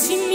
sin